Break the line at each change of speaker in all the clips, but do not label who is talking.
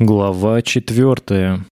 Глава четвертая.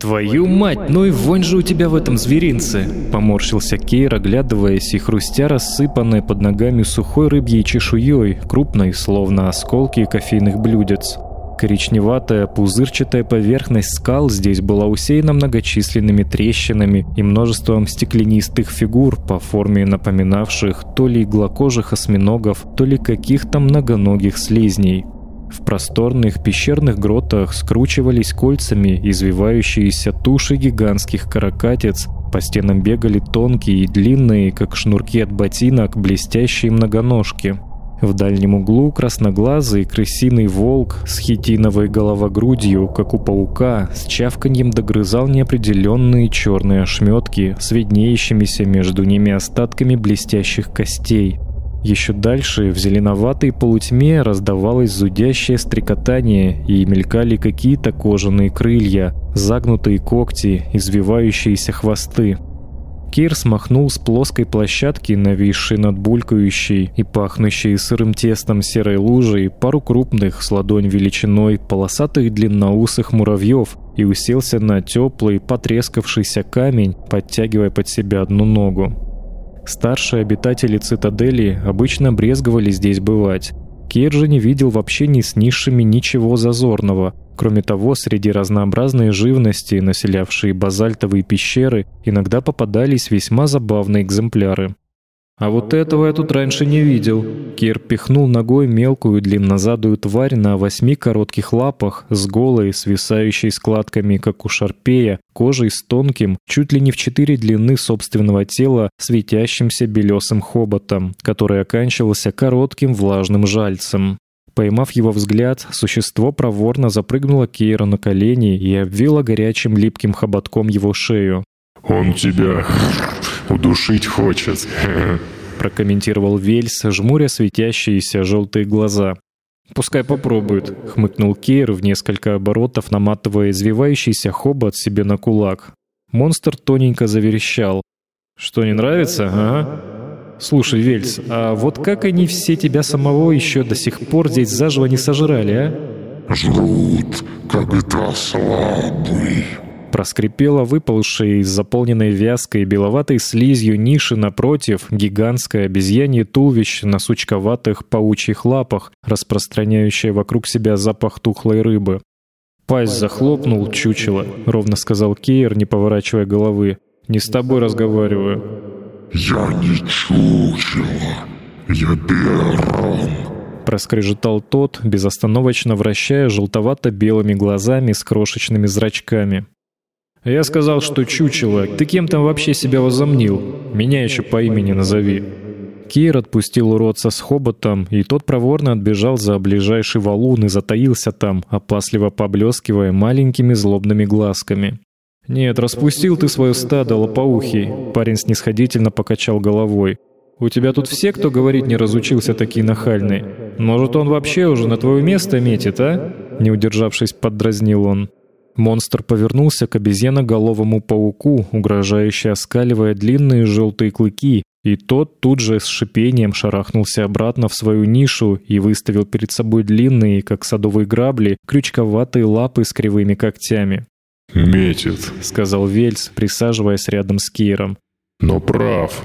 «Твою мать, ну и вонь же у тебя в этом зверинце!» Поморщился Кейр, оглядываясь и хрустя рассыпанной под ногами сухой рыбьей чешуей, крупной, словно осколки кофейных блюдец. Коричневатая пузырчатая поверхность скал здесь была усеяна многочисленными трещинами и множеством стеклянистых фигур по форме напоминавших то ли иглокожих осьминогов, то ли каких-то многоногих слизней. В просторных пещерных гротах скручивались кольцами извивающиеся туши гигантских каракатиц, по стенам бегали тонкие и длинные, как шнурки от ботинок, блестящие многоножки. В дальнем углу красноглазый крысиный волк с хитиновой головогрудью, как у паука, с чавканьем догрызал неопределенные черные ошметки с виднеющимися между ними остатками блестящих костей. Еще дальше, в зеленоватой полутьме, раздавалось зудящее стрекотание и мелькали какие-то кожаные крылья, загнутые когти, извивающиеся хвосты. Кир смахнул с плоской площадки, нависшей над булькающей и пахнущей сырым тестом серой лужей, пару крупных с ладонь величиной полосатых длинноусых муравьев и уселся на теплый, потрескавшийся камень, подтягивая под себя одну ногу. Старшие обитатели цитадели обычно брезговали здесь бывать. Кир же не видел в общении с низшими ничего зазорного. Кроме того, среди разнообразной живности, населявшей базальтовые пещеры, иногда попадались весьма забавные экземпляры. А вот этого я тут раньше не видел. Кир пихнул ногой мелкую длиннозадую тварь на восьми коротких лапах с голой, свисающей складками, как у шарпея, кожей с тонким, чуть ли не в четыре длины собственного тела, светящимся белесым хоботом, который оканчивался коротким влажным жальцем. Поймав его взгляд, существо проворно запрыгнуло Кейру на колени и обвило горячим липким хоботком его шею.
«Он тебя удушить хочет», —
прокомментировал Вельс, жмуря светящиеся желтые глаза. «Пускай попробует», — хмыкнул Кейр в несколько оборотов, наматывая извивающийся хобот себе на кулак. Монстр тоненько заверещал. «Что, не нравится, а?» «Слушай, Вельс, а вот как они все тебя самого еще до сих пор здесь заживо не сожрали, а?»
«Жрут, когда слабый»,
Проскрипела выползшая из заполненной вязкой беловатой слизью ниши напротив гигантское обезьянье туловище на сучковатых паучьих лапах, распространяющее вокруг себя запах тухлой рыбы. «Пасть захлопнул, чучело», — ровно сказал Кейр, не поворачивая головы. «Не с тобой разговариваю».
«Я не чучело, я Берон»,
проскрежетал тот, безостановочно вращая желтовато-белыми глазами с крошечными зрачками. Я сказал, что чучело. Ты кем там вообще себя возомнил? Меня еще по имени назови. Кир отпустил уродца с хоботом, и тот проворно отбежал за ближайший валун и затаился там, опасливо поблескивая маленькими злобными глазками. «Нет, распустил ты свое стадо, лопоухий», — парень снисходительно покачал головой. «У тебя тут все, кто говорить не разучился, такие нахальные. Может, он вообще уже на твое место метит, а?» Не удержавшись, поддразнил он. Монстр повернулся к обезьяноголовому пауку, угрожающе оскаливая длинные желтые клыки, и тот тут же с шипением шарахнулся обратно в свою нишу и выставил перед собой длинные, как садовые грабли, крючковатые лапы с кривыми когтями.
«Метит», —
сказал Вельс, присаживаясь рядом с Киром.
«Но прав.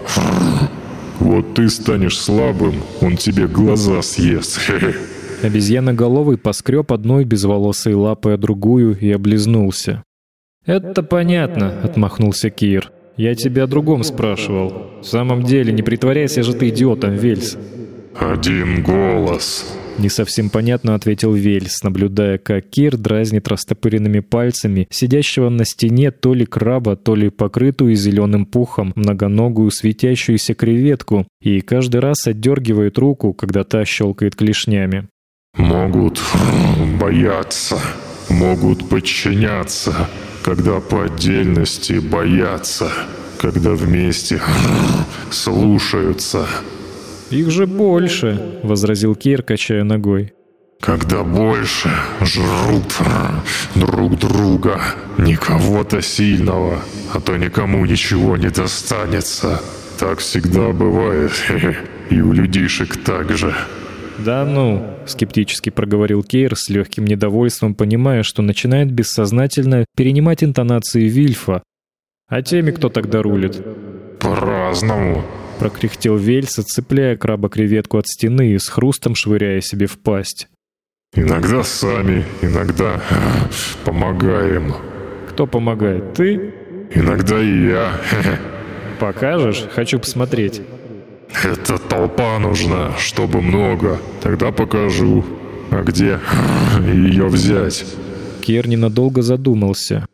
Вот ты станешь слабым, он тебе глаза съест.
Обезьяноголовый поскреб одной безволосой лапой, а другую и облизнулся. «Это понятно», — отмахнулся Кир. «Я тебя о другом спрашивал. В самом деле, не притворяйся же ты идиотом, Вельс».
«Один голос», —
не совсем понятно ответил Вельс, наблюдая, как Кир дразнит растопыренными пальцами сидящего на стене то ли краба, то ли покрытую зеленым пухом многоногую светящуюся креветку и каждый раз отдергивает руку, когда та щелкает клешнями.
Могут бояться, могут подчиняться, когда по отдельности боятся, когда вместе слушаются.
«Их же больше», — возразил Кир, качая ногой.
«Когда больше жрут друг друга, не кого-то сильного, а то никому ничего не достанется. Так всегда бывает, и у людишек так же».
«Да ну», — скептически проговорил Кейр с легким недовольством, понимая, что начинает бессознательно перенимать интонации Вильфа. «А теми кто тогда рулит?»
«По-разному», —
прокряхтел Вельса, цепляя краба-креветку от стены и с хрустом швыряя себе в пасть.
«Иногда сами, иногда помогаем».
«Кто помогает, ты?»
«Иногда и я».
«Покажешь? Хочу посмотреть».
«Это толпа нужна, чтобы много. Тогда покажу. А где ее взять?»
Кер ненадолго задумался.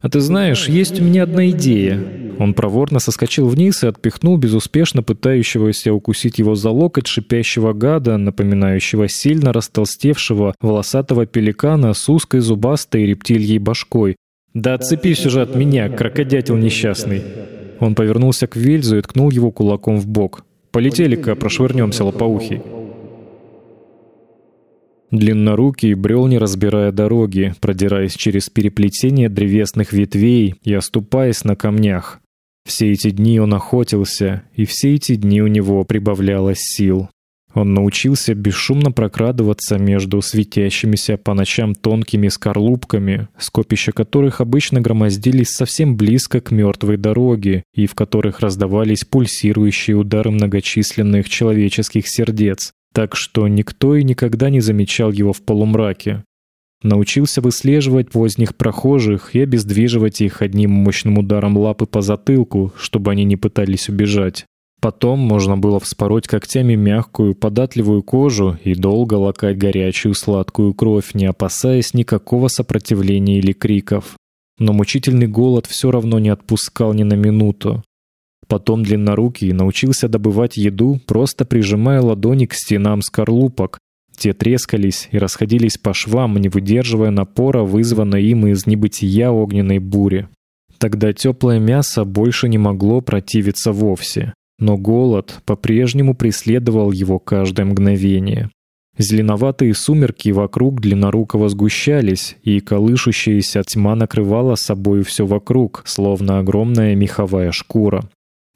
«А ты знаешь, есть у меня одна идея». Он проворно соскочил вниз и отпихнул безуспешно пытающегося укусить его за локоть шипящего гада, напоминающего сильно растолстевшего волосатого пеликана с узкой зубастой рептильей башкой. «Да отцепись уже от меня, крокодятел несчастный!» Он повернулся к Вильзу и ткнул его кулаком в бок. «Полетели-ка, прошвырнемся, лопоухий!» Длиннорукий брел, не разбирая дороги, продираясь через переплетение древесных ветвей и оступаясь на камнях. Все эти дни он охотился, и все эти дни у него прибавлялось сил. Он научился бесшумно прокрадываться между светящимися по ночам тонкими скорлупками, скопища которых обычно громоздились совсем близко к мертвой дороге и в которых раздавались пульсирующие удары многочисленных человеческих сердец, так что никто и никогда не замечал его в полумраке. Научился выслеживать поздних прохожих и обездвиживать их одним мощным ударом лапы по затылку, чтобы они не пытались убежать. Потом можно было вспороть когтями мягкую, податливую кожу и долго лакать горячую сладкую кровь, не опасаясь никакого сопротивления или криков. Но мучительный голод все равно не отпускал ни на минуту. Потом длиннорукий научился добывать еду, просто прижимая ладони к стенам скорлупок. Те трескались и расходились по швам, не выдерживая напора, вызванной им из небытия огненной бури. Тогда теплое мясо больше не могло противиться вовсе. Но голод по-прежнему преследовал его каждое мгновение. Зеленоватые сумерки вокруг длиннорукого сгущались, и колышущаяся тьма накрывала собой все вокруг, словно огромная меховая шкура.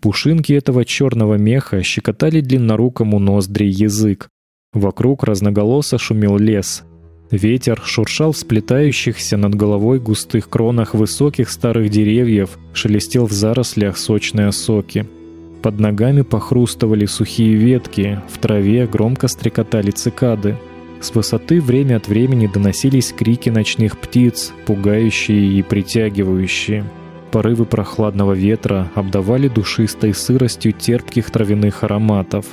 Пушинки этого черного меха щекотали длиннорукому ноздри язык. Вокруг разноголосо шумел лес. Ветер шуршал в сплетающихся над головой густых кронах высоких старых деревьев, шелестел в зарослях сочные соки. Под ногами похрустывали сухие ветки, в траве громко стрекотали цикады. С высоты время от времени доносились крики ночных птиц, пугающие и притягивающие. Порывы прохладного ветра обдавали душистой сыростью терпких травяных ароматов.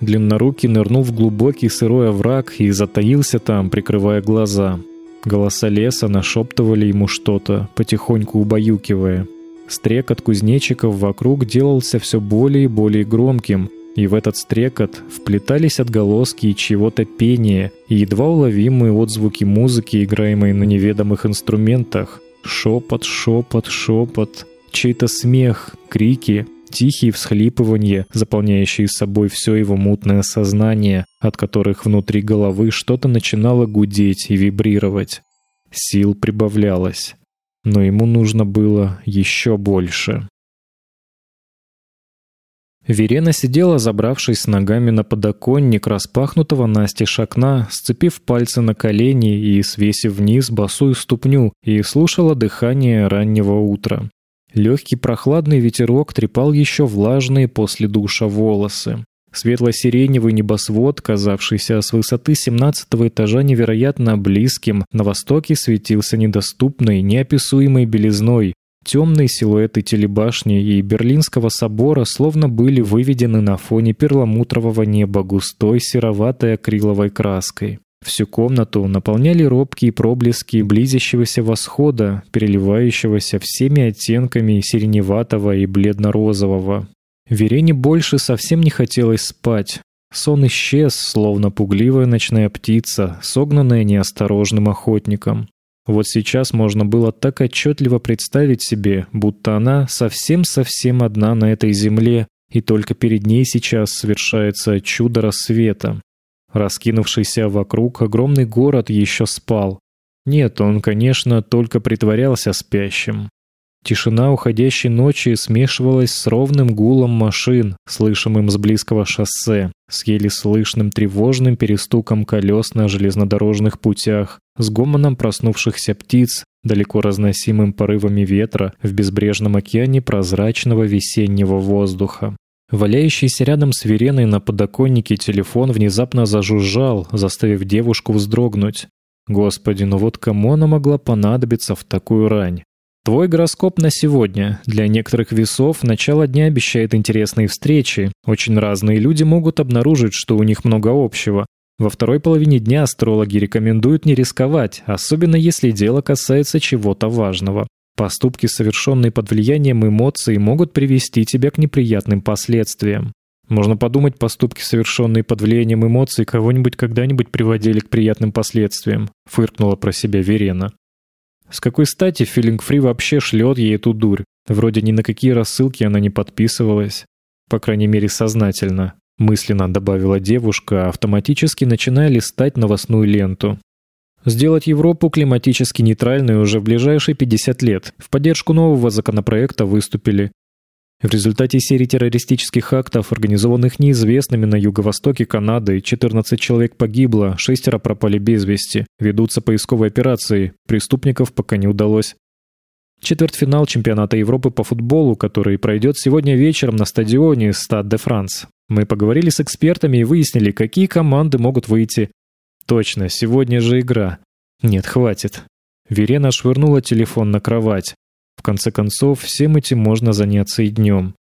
Длиннорукий нырнул в глубокий сырой овраг и затаился там, прикрывая глаза. Голоса леса нашептывали ему что-то, потихоньку убаюкивая. Стрекот кузнечиков вокруг делался все более и более громким, и в этот стрекот вплетались отголоски чего-то пения и едва уловимые отзвуки музыки, играемой на неведомых инструментах. Шепот, шепот, шепот, чей-то смех, крики, тихие всхлипывания, заполняющие собой все его мутное сознание, от которых внутри головы что-то начинало гудеть и вибрировать. Сил прибавлялось, но ему нужно было еще больше. Верена сидела, забравшись ногами на подоконник распахнутого настежь окна, сцепив пальцы на колени и свесив вниз босую ступню, и слушала дыхание раннего утра. Легкий прохладный ветерок трепал еще влажные после душа волосы. Светло-сиреневый небосвод, казавшийся с высоты семнадцатого этажа невероятно близким, на востоке светился недоступной, неописуемой белизной, Темные силуэты телебашни и Берлинского собора словно были выведены на фоне перламутрового неба густой сероватой акриловой краской. Всю комнату наполняли робкие проблески близящегося восхода, переливающегося всеми оттенками сиреневатого и бледно-розового. Верене больше совсем не хотелось спать. Сон исчез, словно пугливая ночная птица, согнанная неосторожным охотником. Вот сейчас можно было так отчетливо представить себе, будто она совсем-совсем одна на этой земле, и только перед ней сейчас совершается чудо рассвета. Раскинувшийся вокруг огромный город еще спал. Нет, он, конечно, только притворялся спящим. Тишина уходящей ночи смешивалась с ровным гулом машин, слышимым с близкого шоссе, с еле слышным тревожным перестуком колес на железнодорожных путях, с гомоном проснувшихся птиц, далеко разносимым порывами ветра в безбрежном океане прозрачного весеннего воздуха. Валяющийся рядом с Вереной на подоконнике телефон внезапно зажужжал, заставив девушку вздрогнуть. Господи, ну вот кому она могла понадобиться в такую рань? Твой гороскоп на сегодня. Для некоторых весов начало дня обещает интересные встречи. Очень разные люди могут обнаружить, что у них много общего. Во второй половине дня астрологи рекомендуют не рисковать, особенно если дело касается чего-то важного. Поступки, совершенные под влиянием эмоций, могут привести тебя к неприятным последствиям. Можно подумать, поступки, совершенные под влиянием эмоций, кого-нибудь когда-нибудь приводили к приятным последствиям, фыркнула про себя Верена. С какой стати Feeling Free вообще шлет ей эту дурь? Вроде ни на какие рассылки она не подписывалась. По крайней мере, сознательно. Мысленно добавила девушка, автоматически начиная листать новостную ленту. Сделать Европу климатически нейтральной уже в ближайшие 50 лет. В поддержку нового законопроекта выступили в результате серии террористических актов, организованных неизвестными на юго-востоке Канады, 14 человек погибло, шестеро пропали без вести. Ведутся поисковые операции. Преступников пока не удалось. Четвертьфинал чемпионата Европы по футболу, который пройдет сегодня вечером на стадионе Стад де Франс. Мы поговорили с экспертами и выяснили, какие команды могут выйти. Точно, сегодня же игра. Нет, хватит. Верена швырнула телефон на кровать. Конце концов, всем этим можно заняться и днем.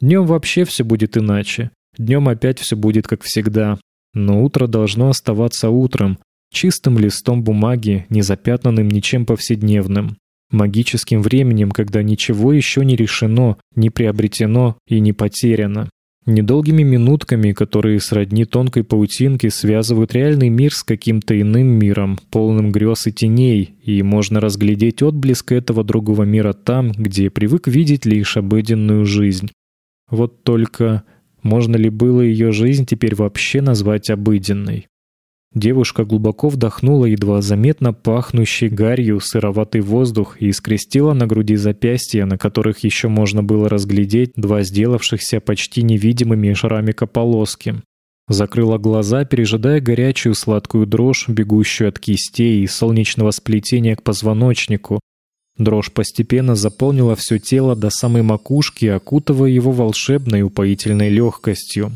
Днем вообще все будет иначе. Днем опять все будет как всегда. Но утро должно оставаться утром, чистым листом бумаги, не запятнанным ничем повседневным. Магическим временем, когда ничего еще не решено, не приобретено и не потеряно. Недолгими минутками, которые сродни тонкой паутинке связывают реальный мир с каким-то иным миром, полным грез и теней, и можно разглядеть отблеск этого другого мира там, где привык видеть лишь обыденную жизнь. Вот только можно ли было ее жизнь теперь вообще назвать обыденной? Девушка глубоко вдохнула едва заметно пахнущий гарью сыроватый воздух и скрестила на груди запястья, на которых еще можно было разглядеть два сделавшихся почти невидимыми шрамика полоски. Закрыла глаза, пережидая горячую сладкую дрожь, бегущую от кистей и солнечного сплетения к позвоночнику. Дрожь постепенно заполнила все тело до самой макушки, окутывая его волшебной упоительной легкостью.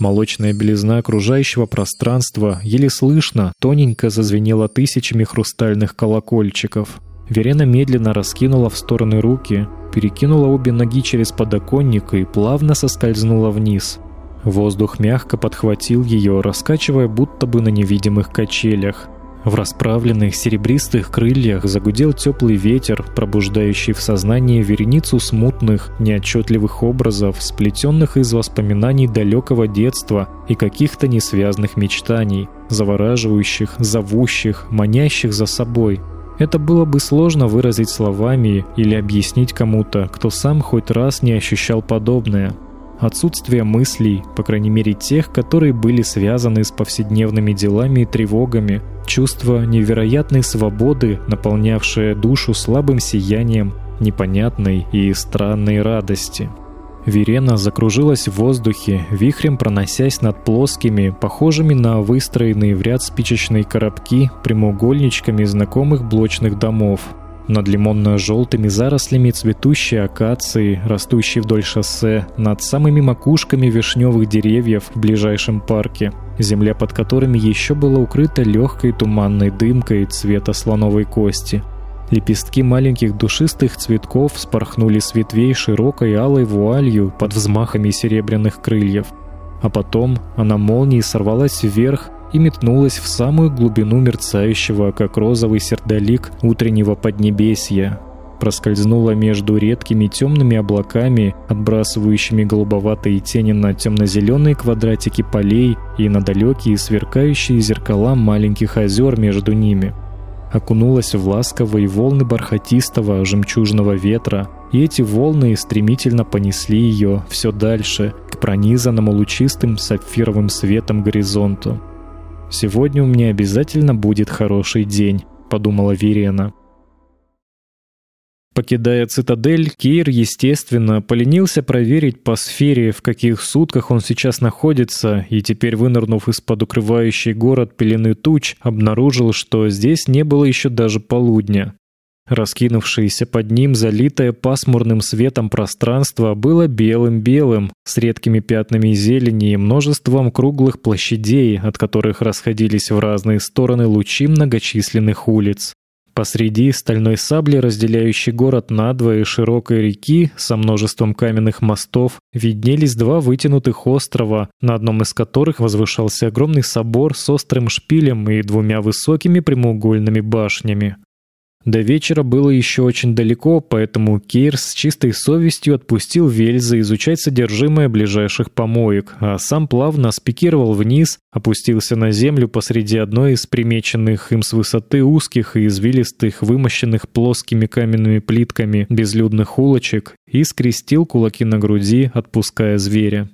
Молочная белизна окружающего пространства еле слышно, тоненько зазвенела тысячами хрустальных колокольчиков. Верена медленно раскинула в стороны руки, перекинула обе ноги через подоконник и плавно соскользнула вниз. Воздух мягко подхватил ее, раскачивая будто бы на невидимых качелях. В расправленных серебристых крыльях загудел теплый ветер, пробуждающий в сознании вереницу смутных, неотчетливых образов, сплетенных из воспоминаний далекого детства и каких-то несвязных мечтаний, завораживающих, зовущих, манящих за собой. Это было бы сложно выразить словами или объяснить кому-то, кто сам хоть раз не ощущал подобное – отсутствие мыслей, по крайней мере тех, которые были связаны с повседневными делами и тревогами, чувство невероятной свободы, наполнявшее душу слабым сиянием непонятной и странной радости. Верена закружилась в воздухе, вихрем проносясь над плоскими, похожими на выстроенные в ряд спичечные коробки, прямоугольничками знакомых блочных домов – над лимонно-желтыми зарослями цветущей акации, растущей вдоль шоссе, над самыми макушками вишневых деревьев в ближайшем парке, земля под которыми еще была укрыта легкой туманной дымкой цвета слоновой кости. Лепестки маленьких душистых цветков спорхнули с ветвей широкой алой вуалью под взмахами серебряных крыльев. А потом она молнией сорвалась вверх и метнулась в самую глубину мерцающего, как розовый сердолик утреннего поднебесья. Проскользнула между редкими темными облаками, отбрасывающими голубоватые тени на темно-зеленые квадратики полей и на далекие сверкающие зеркала маленьких озер между ними. Окунулась в ласковые волны бархатистого жемчужного ветра, и эти волны стремительно понесли ее все дальше, к пронизанному лучистым сапфировым светом горизонту. «Сегодня у меня обязательно будет хороший день», — подумала Верена. Покидая цитадель, Кир, естественно, поленился проверить по сфере, в каких сутках он сейчас находится, и теперь, вынырнув из-под укрывающей город пелены туч, обнаружил, что здесь не было еще даже полудня. Раскинувшееся под ним, залитое пасмурным светом пространство было белым-белым, с редкими пятнами зелени и множеством круглых площадей, от которых расходились в разные стороны лучи многочисленных улиц. Посреди стальной сабли, разделяющей город надвое широкой реки со множеством каменных мостов, виднелись два вытянутых острова, на одном из которых возвышался огромный собор с острым шпилем и двумя высокими прямоугольными башнями. До вечера было еще очень далеко, поэтому Кейр с чистой совестью отпустил Вельза изучать содержимое ближайших помоек, а сам плавно спикировал вниз, опустился на землю посреди одной из примеченных им с высоты узких и извилистых, вымощенных плоскими каменными плитками безлюдных улочек и скрестил кулаки на груди, отпуская зверя.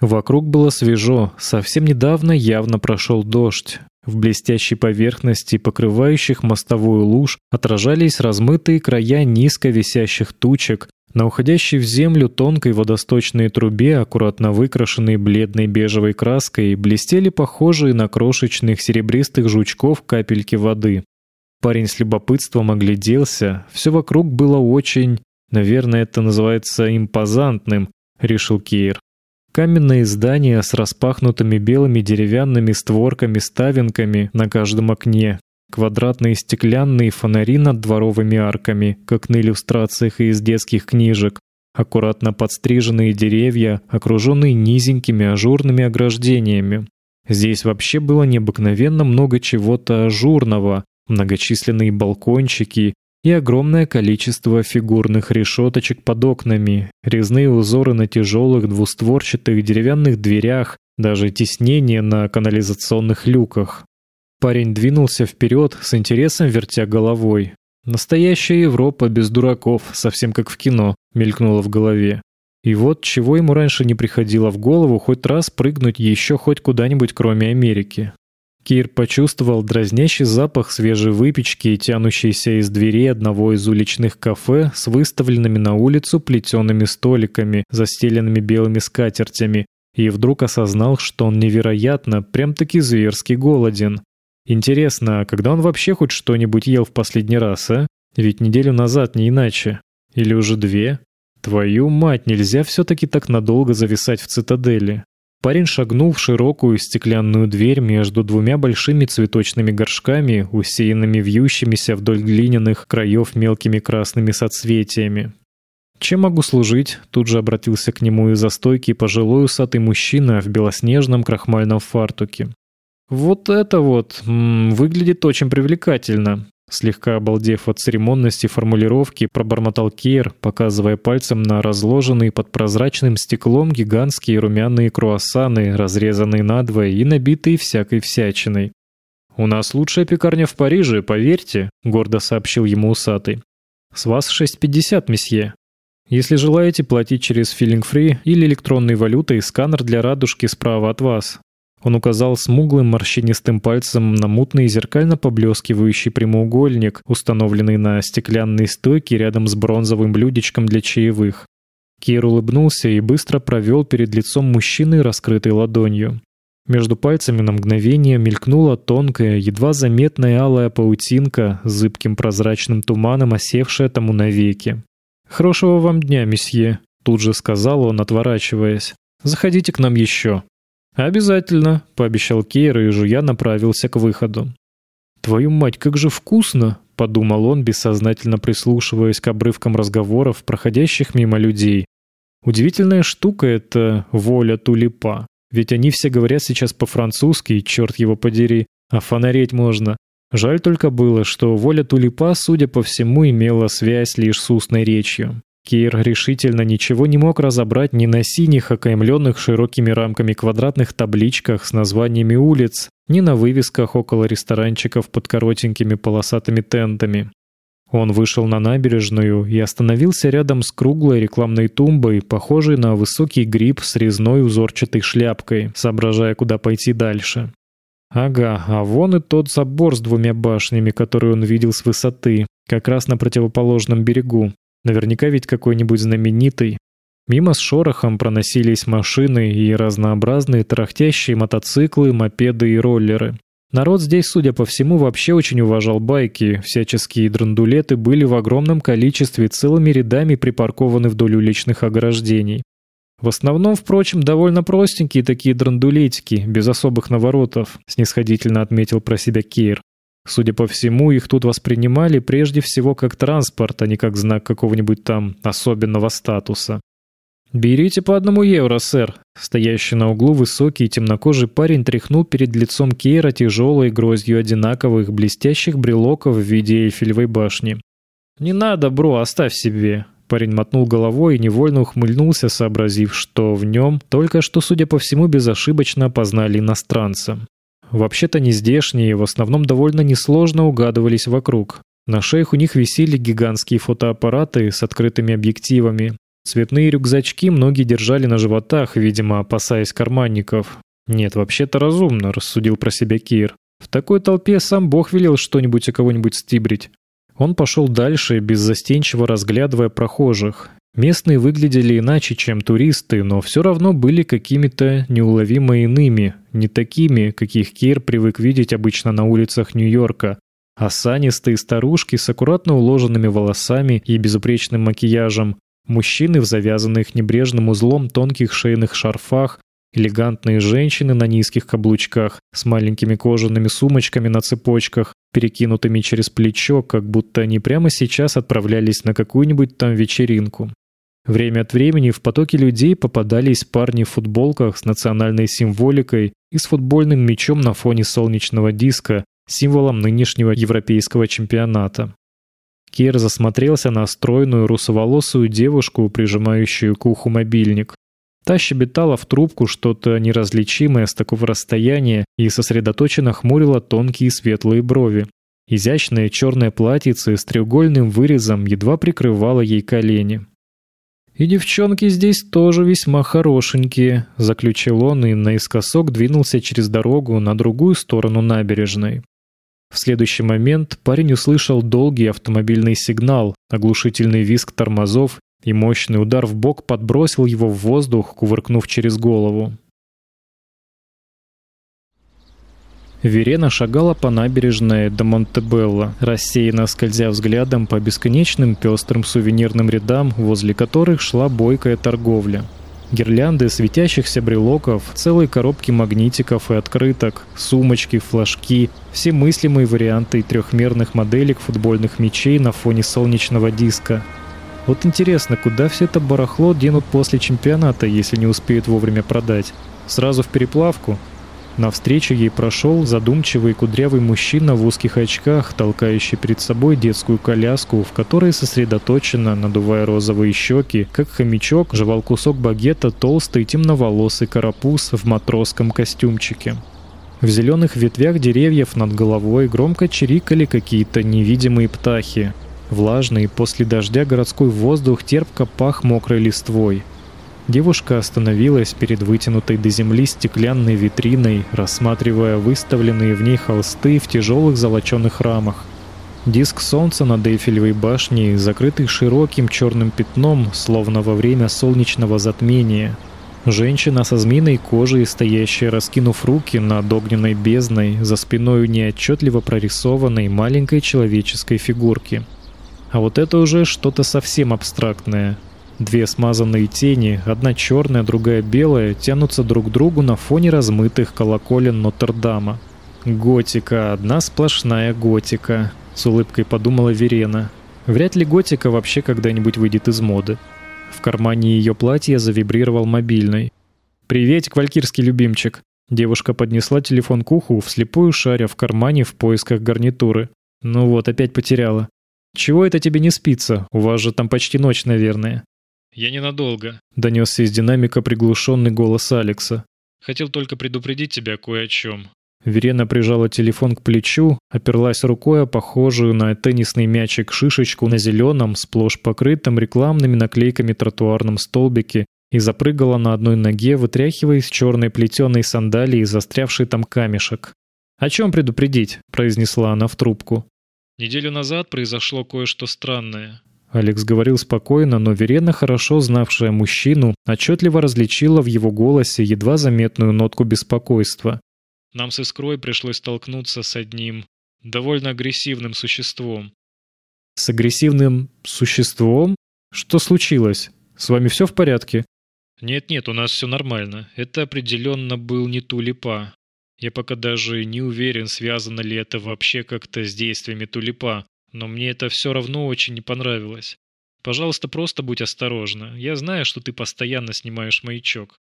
Вокруг было свежо, совсем недавно явно прошел дождь. В блестящей поверхности, покрывающих мостовую луж, отражались размытые края низко висящих тучек, на уходящей в землю тонкой водосточной трубе, аккуратно выкрашенной бледной бежевой краской, блестели похожие на крошечных серебристых жучков капельки воды. Парень с любопытством огляделся. Все вокруг было очень, наверное, это называется импозантным, решил Кейр. Каменные здания с распахнутыми белыми деревянными створками-ставенками на каждом окне, квадратные стеклянные фонари над дворовыми арками, как на иллюстрациях из детских книжек, аккуратно подстриженные деревья, окруженные низенькими ажурными ограждениями. Здесь вообще было необыкновенно много чего-то ажурного, многочисленные балкончики, и огромное количество фигурных решеточек под окнами, резные узоры на тяжелых двустворчатых деревянных дверях, даже тиснение на канализационных люках. Парень двинулся вперед, с интересом вертя головой. Настоящая Европа без дураков, совсем как в кино, мелькнуло в голове. И вот чего ему раньше не приходило в голову хоть раз прыгнуть еще хоть куда-нибудь кроме Америки. Кир почувствовал дразнящий запах свежей выпечки, тянущийся из двери одного из уличных кафе с выставленными на улицу плетеными столиками, застеленными белыми скатертями, и вдруг осознал, что он невероятно, прям-таки зверски голоден. Интересно, а когда он вообще хоть что-нибудь ел в последний раз, а? Ведь неделю назад не иначе. Или уже две? Твою мать, нельзя все-таки так надолго зависать в цитадели. Парень шагнул в широкую стеклянную дверь между двумя большими цветочными горшками, усеянными вьющимися вдоль глиняных краев мелкими красными соцветиями. «Чем могу служить?» — тут же обратился к нему из-за стойки пожилой усатый мужчина в белоснежном крахмальном фартуке. «Вот это вот м -м, выглядит очень привлекательно. Слегка обалдев от церемонности формулировки, пробормотал Кейр, показывая пальцем на разложенные под прозрачным стеклом гигантские румяные круассаны, разрезанные надвое и набитые всякой всячиной. «У нас лучшая пекарня в Париже, поверьте», — гордо сообщил ему усатый. «С вас 6,50, месье. Если желаете платить через Free или электронной валютой, сканер для радужки справа от вас. Он указал смуглым морщинистым пальцем на мутный зеркально поблескивающий прямоугольник, установленный на стеклянной стойке рядом с бронзовым блюдечком для чаевых. Кир улыбнулся и быстро провел перед лицом мужчины раскрытой ладонью. Между пальцами на мгновение мелькнула тонкая, едва заметная алая паутинка с зыбким прозрачным туманом, осевшая тому навеки. «Хорошего вам дня, месье», — тут же сказал он, отворачиваясь. «Заходите к нам еще». «Обязательно», — пообещал Кейр и жуя направился к выходу. «Твою мать, как же вкусно!» — подумал он, бессознательно прислушиваясь к обрывкам разговоров, проходящих мимо людей. Удивительная штука — это воля тулипа. Ведь они все говорят сейчас по-французски, черт его подери, а фонареть можно. Жаль только было, что воля тулипа, судя по всему, имела связь лишь с устной речью. Кир решительно ничего не мог разобрать ни на синих, окаймленных широкими рамками квадратных табличках с названиями улиц, ни на вывесках около ресторанчиков под коротенькими полосатыми тентами. Он вышел на набережную и остановился рядом с круглой рекламной тумбой, похожей на высокий гриб с резной узорчатой шляпкой, соображая, куда пойти дальше. Ага, а вон и тот забор с двумя башнями, который он видел с высоты, как раз на противоположном берегу. Наверняка ведь какой-нибудь знаменитый. Мимо с шорохом проносились машины и разнообразные тарахтящие мотоциклы, мопеды и роллеры. Народ здесь, судя по всему, вообще очень уважал байки. Всяческие драндулеты были в огромном количестве целыми рядами припаркованы вдоль уличных ограждений. В основном, впрочем, довольно простенькие такие драндулетики, без особых наворотов, снисходительно отметил про себя Кейр. Судя по всему, их тут воспринимали прежде всего как транспорт, а не как знак какого-нибудь там особенного статуса. «Берите по одному евро, сэр». Стоящий на углу высокий темнокожий парень тряхнул перед лицом Кейра тяжелой гроздью одинаковых блестящих брелоков в виде Эйфелевой башни. «Не надо, бро, оставь себе». Парень мотнул головой и невольно ухмыльнулся, сообразив, что в нем только что, судя по всему, безошибочно опознали иностранца. Вообще-то не здешние, в основном довольно несложно угадывались вокруг. На шеях у них висели гигантские фотоаппараты с открытыми объективами, Цветные рюкзачки многие держали на животах, видимо, опасаясь карманников. «Нет, вообще-то разумно», — рассудил про себя Кир. «В такой толпе сам Бог велел что-нибудь и кого-нибудь стибрить». Он пошел дальше, беззастенчиво разглядывая прохожих. Местные выглядели иначе, чем туристы, но все равно были какими-то неуловимо иными, не такими, каких Кир привык видеть обычно на улицах Нью-Йорка. Осанистые старушки с аккуратно уложенными волосами и безупречным макияжем, Мужчины в завязанных небрежным узлом тонких шейных шарфах, элегантные женщины на низких каблучках с маленькими кожаными сумочками на цепочках, перекинутыми через плечо, как будто они прямо сейчас отправлялись на какую-нибудь там вечеринку. Время от времени в потоке людей попадались парни в футболках с национальной символикой и с футбольным мячом на фоне солнечного диска, символом нынешнего европейского чемпионата. Кир засмотрелся на стройную русоволосую девушку, прижимающую к уху мобильник. Та щебетала в трубку что-то неразличимое с такого расстояния и сосредоточенно хмурила тонкие светлые брови. Изящное черное платьице с треугольным вырезом едва прикрывало ей колени. «И девчонки здесь тоже весьма хорошенькие», — заключил он и наискосок двинулся через дорогу на другую сторону набережной. В следующий момент парень услышал долгий автомобильный сигнал, оглушительный визг тормозов и мощный удар в бок подбросил его в воздух, кувыркнув через голову. Верена шагала по набережной до Монтебелло, рассеянно скользя взглядом по бесконечным пестрым сувенирным рядам, возле которых шла бойкая торговля. Гирлянды светящихся брелоков, целые коробки магнитиков и открыток, сумочки, флажки, все мыслимые варианты трехмерных моделек футбольных мячей на фоне солнечного диска. Вот интересно, куда все это барахло денут после чемпионата, если не успеют вовремя продать? Сразу в переплавку? Навстречу ей прошел задумчивый кудрявый мужчина в узких очках, толкающий перед собой детскую коляску, в которой сосредоточенно, надувая розовые щеки, как хомячок, жевал кусок багета толстый темноволосый карапуз в матросском костюмчике. В зеленых ветвях деревьев над головой громко чирикали какие-то невидимые птахи. Влажный после дождя городской воздух терпко пах мокрой листвой. Девушка остановилась перед вытянутой до земли стеклянной витриной, рассматривая выставленные в ней холсты в тяжелых золоченых рамах. Диск солнца над Эйфелевой башней, закрытый широким черным пятном, словно во время солнечного затмения. Женщина со змеиной кожей, стоящая, раскинув руки над огненной бездной, за спиной неотчетливо прорисованной маленькой человеческой фигурки. А вот это уже что-то совсем абстрактное — Две смазанные тени, одна черная, другая белая, тянутся друг к другу на фоне размытых колоколен Нотр-Дама. «Готика, одна сплошная готика», — с улыбкой подумала Верена. «Вряд ли готика вообще когда-нибудь выйдет из моды». В кармане ее платья завибрировал мобильный. «Приветик, валькирский любимчик!» Девушка поднесла телефон к уху, вслепую шаря в кармане в поисках гарнитуры. «Ну вот, опять потеряла. Чего это тебе не спится? У вас же там почти ночь, наверное».
«Я ненадолго», —
донесся из динамика приглушенный голос Алекса.
«Хотел только предупредить тебя кое о чем».
Верена прижала телефон к плечу, оперлась рукой о похожую на теннисный мячик шишечку на зеленом, сплошь покрытом рекламными наклейками тротуарном столбике и запрыгала на одной ноге, вытряхивая из черной плетеной сандалии застрявший там камешек. «О чем предупредить?» — произнесла она в трубку.
«Неделю назад произошло кое-что странное.
Алекс говорил спокойно, но Верена, хорошо знавшая мужчину, отчетливо различила в его голосе едва заметную нотку беспокойства.
«Нам с Искрой пришлось столкнуться с одним довольно агрессивным существом».
«С агрессивным существом? Что случилось? С вами все в порядке?»
«Нет-нет, у нас все нормально. Это определенно был не Тулипа. Я пока даже не уверен, связано ли это вообще как-то с действиями Тулипа но мне это все равно очень не понравилось. Пожалуйста, просто будь осторожна. Я знаю, что ты постоянно снимаешь маячок.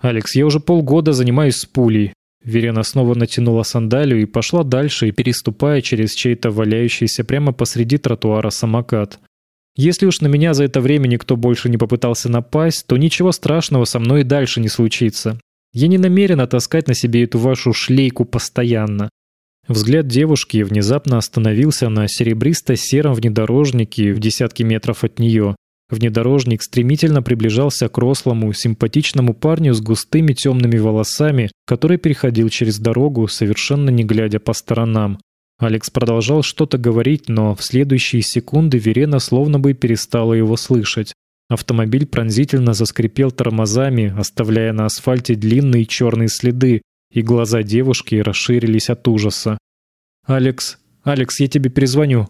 Алекс, я уже полгода занимаюсь с пулей. Верена снова натянула сандалию и пошла дальше, переступая через чей-то валяющийся прямо посреди тротуара самокат. Если уж на меня за это время никто больше не попытался напасть, то ничего страшного со мной и дальше не случится. Я не намерен таскать на себе эту вашу шлейку постоянно. Взгляд девушки внезапно остановился на серебристо-сером внедорожнике в десятки метров от нее. Внедорожник стремительно приближался к рослому, симпатичному парню с густыми темными волосами, который переходил через дорогу, совершенно не глядя по сторонам. Алекс продолжал что-то говорить, но в следующие секунды Верена словно бы перестала его слышать. Автомобиль пронзительно заскрипел тормозами, оставляя на асфальте длинные черные следы, и глаза девушки расширились от ужаса. «Алекс, Алекс, я тебе перезвоню»,